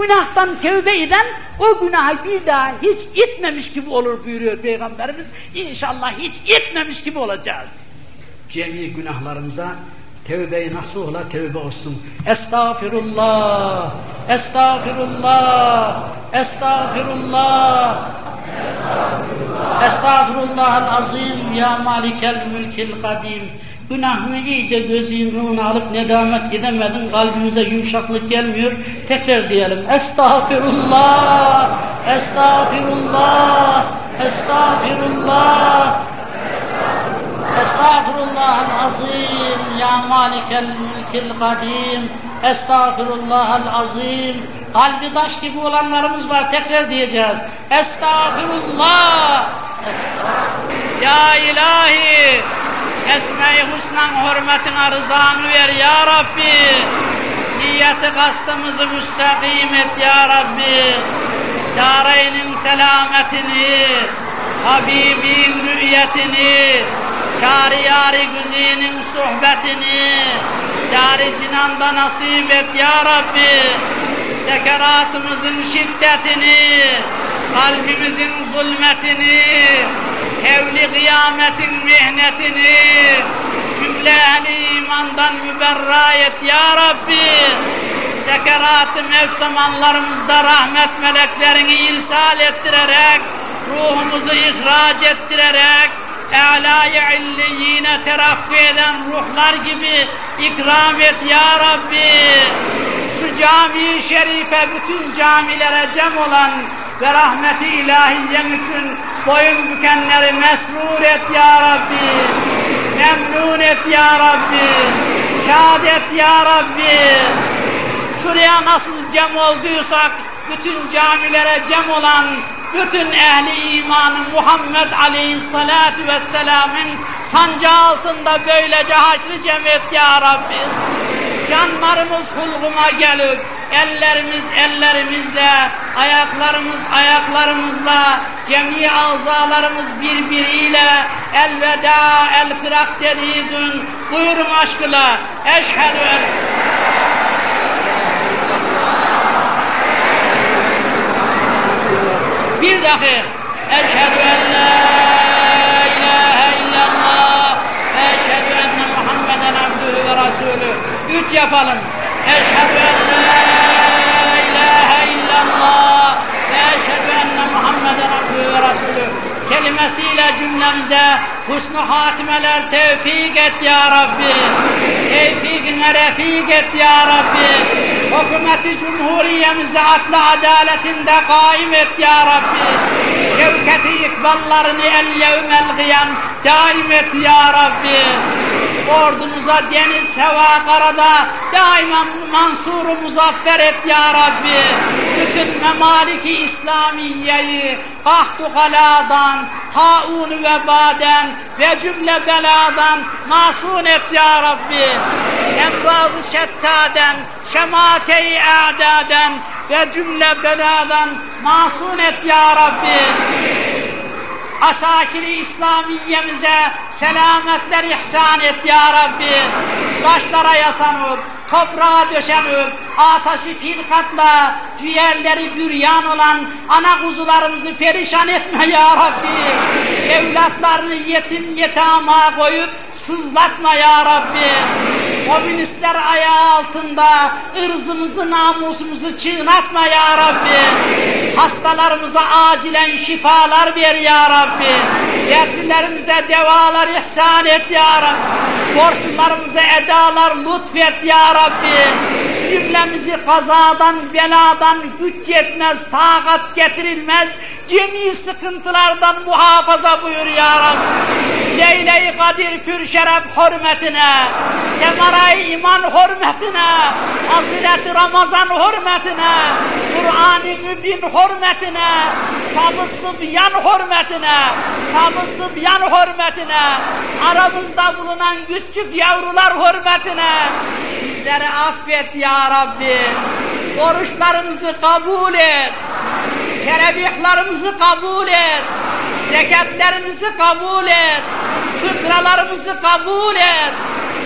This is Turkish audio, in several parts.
Günahtan tevbe eden o günahı bir daha hiç itmemiş gibi olur buyuruyor Peygamberimiz. İnşallah hiç itmemiş gibi olacağız. Cemi günahlarımıza tevbe-i nasuhla tevbe olsun. Estağfirullah, estağfirullah, estağfirullah. Estağfirullahal azim ya malikel mülkil kadim. Günahını iyice gözünün alıp nedamet edemedin. Kalbimize yumuşaklık gelmiyor. Tekrar diyelim. Estağfirullah. Estağfirullah. Estağfirullah. Estağfirullahal azim ya malikel mülkil kadim. Estağfirullahal azim. Kalbi taş gibi olanlarımız var. Tekrar diyeceğiz. Estağfirullah. Estağfirullah. Ya ilahi. Esme-i Husna'nın hürmetine rızanı ver ya Rabbi. Niyeti kastımızı müstakim et ya Rabbi. Dareynin selametini, Habibin rü'yetini, Çari yari güzinin sohbetini, Yari cinanda nasip et ya Rabbi. Sekeratımızın şiddetini, kalbimizin zulmetini, hevli kıyametin mihnetini cümle ehli imandan müberra et ya Rabbi sekerat-ı mevt zamanlarımızda rahmet meleklerini irsal ettirerek ruhumuzu ihraç ettirerek E'lâ-i illiyine terakki eden ruhlar gibi ikram et ya Rabbi şu cami şerife bütün camilere cem olan ve rahmeti ilahiyen için boyun bükenleri mesrur et ya Rabbi. Memnun et ya Rabbi. Şad et ya Rabbi. Şuraya nasıl cem olduysak bütün camilere cem olan bütün ehli imanı Muhammed Aleyhisselatü Vesselam'ın sancağı altında böylece haçlı cem et ya Rabbi. Canlarımız hulguma gelip ellerimiz ellerimizle, ayaklarımız ayaklarımızla, cemi azalarımız birbiriyle elveda el firak dediği gün buyurun aşkıyla eşhedü en bir dahi eşhedü en la ilahe illallah eşhedü enne Muhammeden abdühü ve rasulü üç yapalım eşhedü en la ilahe illallah. Ve eşhedü enne Muhammeden kelimesiyle cümlemize husnu hatimeler tevfik et ya Rabbi. Tevfikine refik et ya Rabbi. Hükümeti cumhuriyemizi adlı adaletinde kaim et ya Rabbi. Şevketi ikballarını el yevmel gıyan daim et ya Rabbi ordumuza deniz, heva, karada daima mansuru muzaffer et ya Rabbi. Bütün memaliki İslamiye'yi kahtu kaladan, taun vebaden ve cümle beladan masun et ya Rabbi. Emrazı şettaden, şemate-i a'daden ve cümle beladan masun et ya Rabbi asakiri İslamiyemize selametler ihsan et ya Rabbi. Taşlara yasanıp, toprağa döşenip, ataşı filkatla ciğerleri büryan olan ana kuzularımızı perişan etme ya Rabbi. Evlatlarını yetim yetama koyup sızlatma ya Rabbi. Komünistler ayağı altında ırzımızı namusumuzu çiğnatma ya Rabbi. Hastalarımıza acilen şifalar ver ya Rabbi. Dertlilerimize devalar ihsan et ya Rabbi. Borçlularımıza edalar lütfet ya Rabbi. Cümlemizi kazadan, beladan güç yetmez, takat getirilmez, cemi sıkıntılardan muhafaza buyur ya Rabbi. Leyle-i Kadir pür şeref hürmetine, Semara-i iman hürmetine, Hazreti Ramazan hürmetine, Kur'an-ı Mübin hürmetine, Sabı Sıbyan hürmetine, Sabı Sıbyan hürmetine, aramızda bulunan küçük yavrular hürmetine, bizleri affet ya Rabbi, oruçlarımızı kabul et, teravihlarımızı kabul et, zekatlerimizi kabul et, fıkralarımızı kabul et,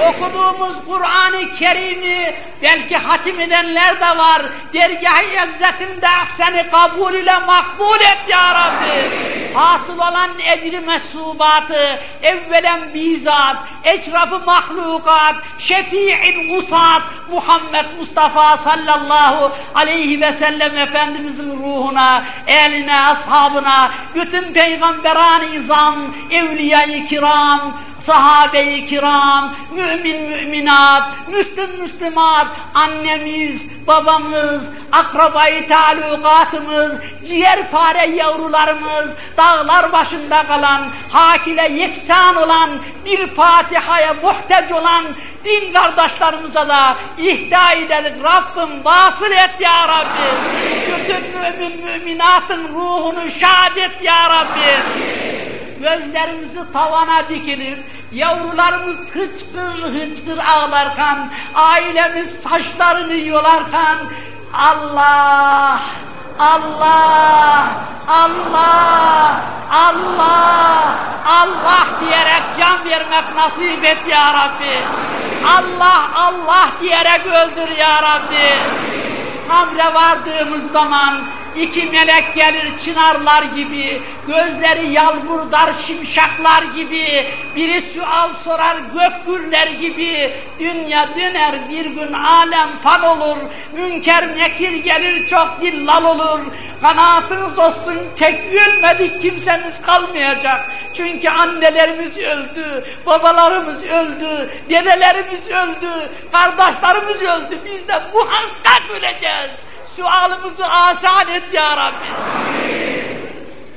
okuduğumuz Kur'an-ı Kerim'i belki hatim edenler de var. Dergah-ı izzetinde seni kabul ile makbul et ya Rabbi. Hasıl olan ecri mesubatı evvelen bizat, eşrafı mahlukat, şefi'in usat Muhammed Mustafa sallallahu aleyhi ve sellem Efendimizin ruhuna, eline, ashabına, bütün peygamberan-ı izam, evliya-i kiram, sahabe-i kiram, mümin müminat, müslüm müslümat, annemiz, babamız, akrabayı talukatımız, ciğerpare yavrularımız, dağlar başında kalan, hakile yeksan olan, bir Fatiha'ya muhtaç olan din kardeşlerimize de ihda edelim. Rabbim vasıl et ya Rabbi. Bütün mümin müminatın ruhunu şad et ya Rabbi gözlerimizi tavana dikilir, yavrularımız hıçkır hıçkır ağlarken, ailemiz saçlarını yolarken, Allah, Allah, Allah, Allah, Allah diyerek can vermek nasip et ya Rabbi. Allah, Allah diyerek öldür ya Rabbi. Hamre vardığımız zaman İki melek gelir çınarlar gibi, gözleri yalburdar şimşaklar gibi, biri sual sorar gökgürler gibi, dünya döner bir gün alem fal olur, münker nekir gelir çok dillal olur, kanaatınız olsun tek ölmedik kimsemiz kalmayacak. Çünkü annelerimiz öldü, babalarımız öldü, dedelerimiz öldü, kardeşlerimiz öldü, biz de muhakkak öleceğiz sualımızı asan et ya Rabbi.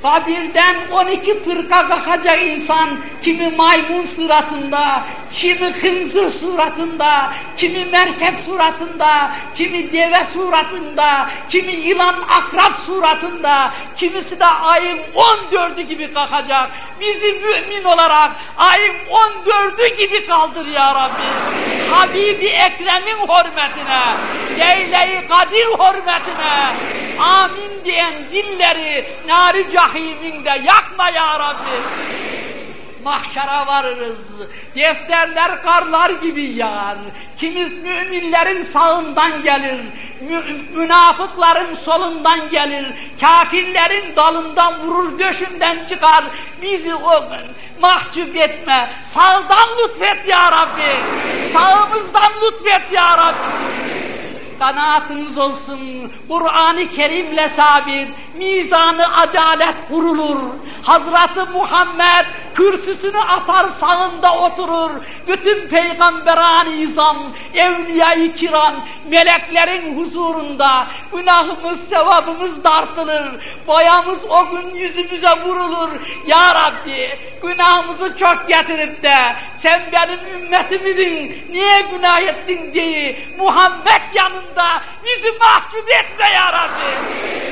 Kabirden 12 fırka kalkacak insan, kimi maymun suratında, kimi hınzır suratında, kimi merkep suratında, kimi deve suratında, kimi yılan akrap suratında, kimisi de ayın 14'ü gibi kalkacak. Bizi mümin olarak ayın 14'ü gibi kaldır ya Rabbi. Habibi Ekrem'in hürmetine, Leyle-i Kadir hürmetine, amin diyen dilleri nari cahiminde yakma ya Rabbi. Mahşara varırız, defterler karlar gibi yağar, kimiz müminlerin sağından gelir, mü münafıkların solundan gelir, kafirlerin dalından vurur döşünden çıkar, bizi o mahcup etme, sağdan lütfet ya Rabbi, sağımızdan lütfet ya Rabbi kanaatınız olsun. Kur'an-ı Kerim'le sabit, mizanı adalet kurulur. Hazreti Muhammed kürsüsünü atar sağında oturur. Bütün peygamberan izam, evliya-i kiram, meleklerin huzurunda günahımız, sevabımız dartılır. Boyamız o gün yüzümüze vurulur. Ya Rabbi günahımızı çok getirip de sen benim ümmetimidin niye günah ettin diye Muhammed yanında bizi mahcup etme ya Rabbi.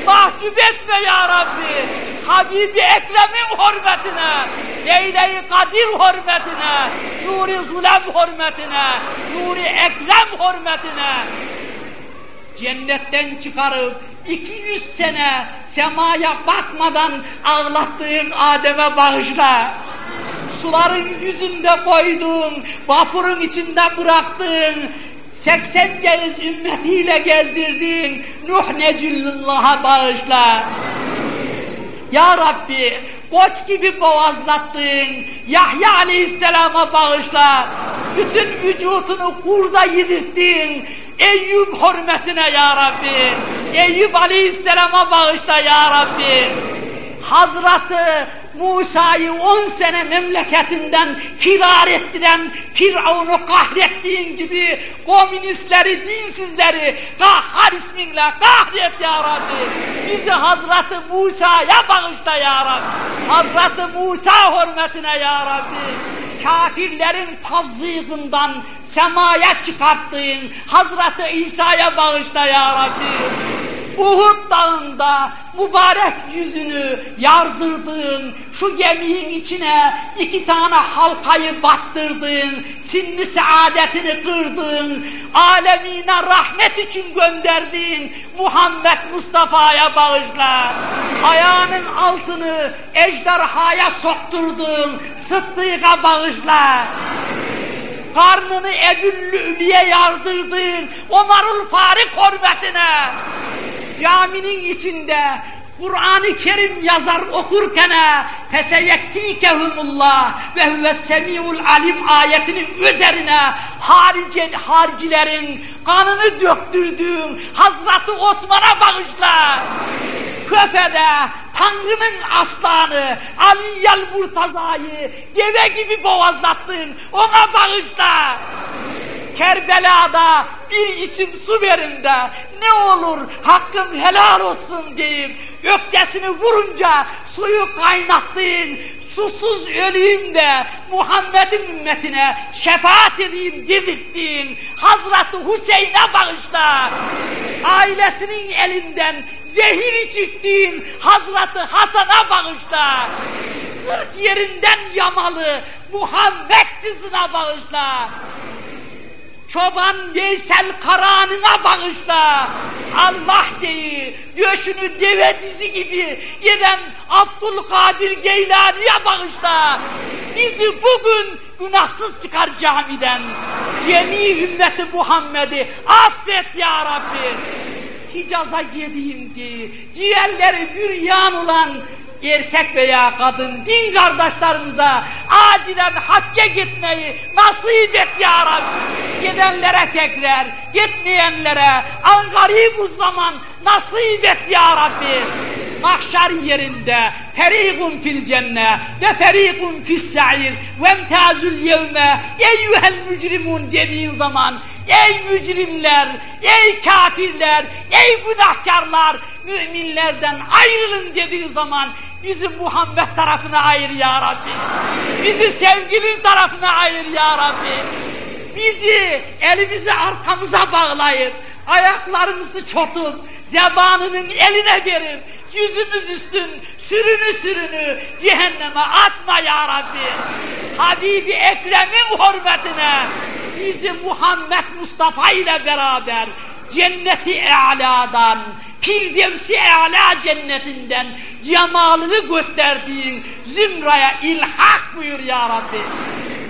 Mahcup etme ya Rabbi. Habibi Ekrem'in hürmetine, Leyle-i Kadir hürmetine, Nuri Zulem hürmetine, Nuri Ekrem hürmetine cennetten çıkarıp 200 sene semaya bakmadan ağlattığın Adem'e bağışla. Suların yüzünde koyduğun, vapurun içinde bıraktığın, 80 kez ümmetiyle gezdirdiğin Nuh Necillah'a bağışla. Ya Rabbi koç gibi boğazlattığın Yahya Aleyhisselam'a bağışla. Bütün vücudunu kurda yedirttiğin Eyüp hürmetine ya Rabbi. Eyüp Aleyhisselam'a bağışla ya Rabbi. Hazreti Musa'yı on sene memleketinden firar ettiren Firavun'u kahrettiğin gibi komünistleri, dinsizleri kahhar isminle kahret ya Rabbi. Bizi Hazreti Musa'ya bağışla ya Rabbi. Hazreti Musa hürmetine ya Rabbi kafirlerin tazzığından semaya çıkarttığın Hazreti İsa'ya bağışla ya Rabbi. Uhud dağında mübarek yüzünü yardırdığın, şu geminin içine iki tane halkayı battırdığın, sinni saadetini kırdığın, alemine rahmet için gönderdiğin Muhammed Mustafa'ya bağışla. Ayağının altını ejderhaya sokturduğun Sıddık'a bağışla karnını Ebüllü'ye yardırdın. Omarul Farik hürmetine caminin içinde Kur'an-ı Kerim yazar okurken feseyekkikehumullah ve huve semiul alim ayetinin üzerine harici, haricilerin kanını döktürdüğün Hazreti Osman'a bağışla. Köfede Tanrı'nın aslanı Ali Yal Murtaza'yı deve gibi boğazlattın ona bağışla. Kerbela'da bir içim su verin de ne olur hakkım helal olsun diyeyim. Ökçesini vurunca suyu kaynattın, susuz öleyim de Muhammed'in ümmetine şefaat edeyim dedirttin. Hazreti Hüseyin'e bağışla. Ailesinin elinden zehir içirttin Hazreti Hasan'a bağışla. Kırk yerinden yamalı Muhammed kızına bağışla çoban Veysel Karahan'ına bağışla. Allah deyi, döşünü deve dizi gibi yeden Abdülkadir Geylani'ye bağışla. Bizi bugün günahsız çıkar camiden. Cemi ümmeti Muhammed'i affet ya Rabbi. Hicaz'a gideyim diye ciğerleri büryan olan erkek veya kadın din kardeşlerimize acilen hacca gitmeyi nasip et ya Rabbi. Gidenlere tekrar, gitmeyenlere bu zaman nasip et ya Rabbi. Mahşer yerinde ferikun fil cenne ve ferikun fis sa'ir ve emtazul yevme eyyuhel mücrimun dediğin zaman ey mücrimler, ey kafirler, ey günahkarlar müminlerden ayrılın dediği zaman Bizi Muhammed tarafına ayır ya Rabbi. Bizi sevgilin tarafına ayır ya Rabbi. Bizi elimizi arkamıza bağlayıp, ayaklarımızı çotup, zebanının eline verip, yüzümüz üstün sürünü sürünü cehenneme atma ya Rabbi. Habibi Ekrem'in hürmetine bizi Muhammed Mustafa ile beraber cenneti e'ladan, Firdevsi Ala cennetinden cemalını gösterdiğin zümraya ilhak buyur ya Rabbi.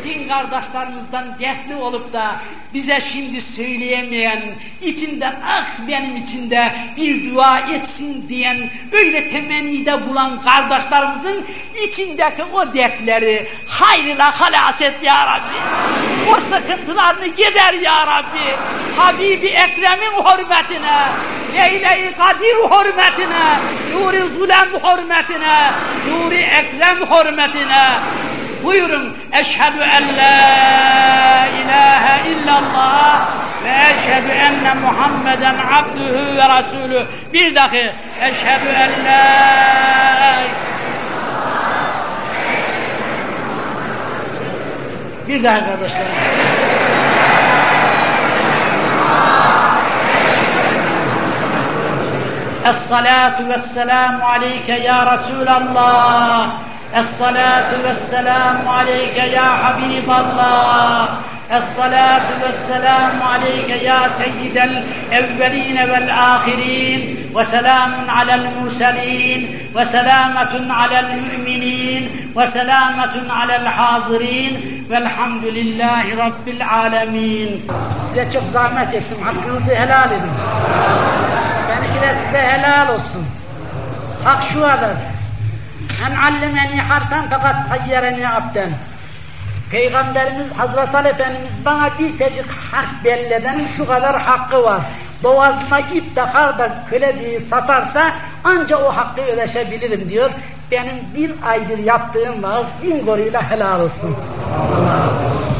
Din kardeşlerimizden dertli olup da bize şimdi söyleyemeyen, içinden ah benim içinde bir dua etsin diyen, öyle temennide bulan kardeşlerimizin içindeki o dertleri hayrına halas et ya Rabbi. O sıkıntılarını gider ya Rabbi. Habibi Ekrem'in hürmetine, Leyle-i Kadir hürmetine, Nuri Zulem hürmetine, Nuri Ekrem hürmetine, Buyurun eşhedü en la ilahe illallah ve eşhedü enne Muhammeden abdühü ve rasulü. Bir dahi eşhedü en la Bir daha kardeşler. Es-salatu ve-selamu aleyke ya Resulallah. الصلاة والسلام عليك يا حبيب الله الصلاة والسلام عليك يا سيد الأولين والآخرين وسلام على المرسلين وسلامة على المؤمنين وسلامة على الحاضرين والحمد لله رب العالمين Size çok zahmet ettim. Hakkınızı helal edin. Benimki de size helal olsun. Hak şu kadar. En allemeni harfen fakat sayyereni abden. Peygamberimiz Hazreti Ali Efendimiz bana bir tecik harf belledenin şu kadar hakkı var. Boğazıma ip takar da köle diye satarsa anca o hakkı ödeşebilirim diyor. Benim bir aydır yaptığım vaaz bin goruyla helal olsun. Allah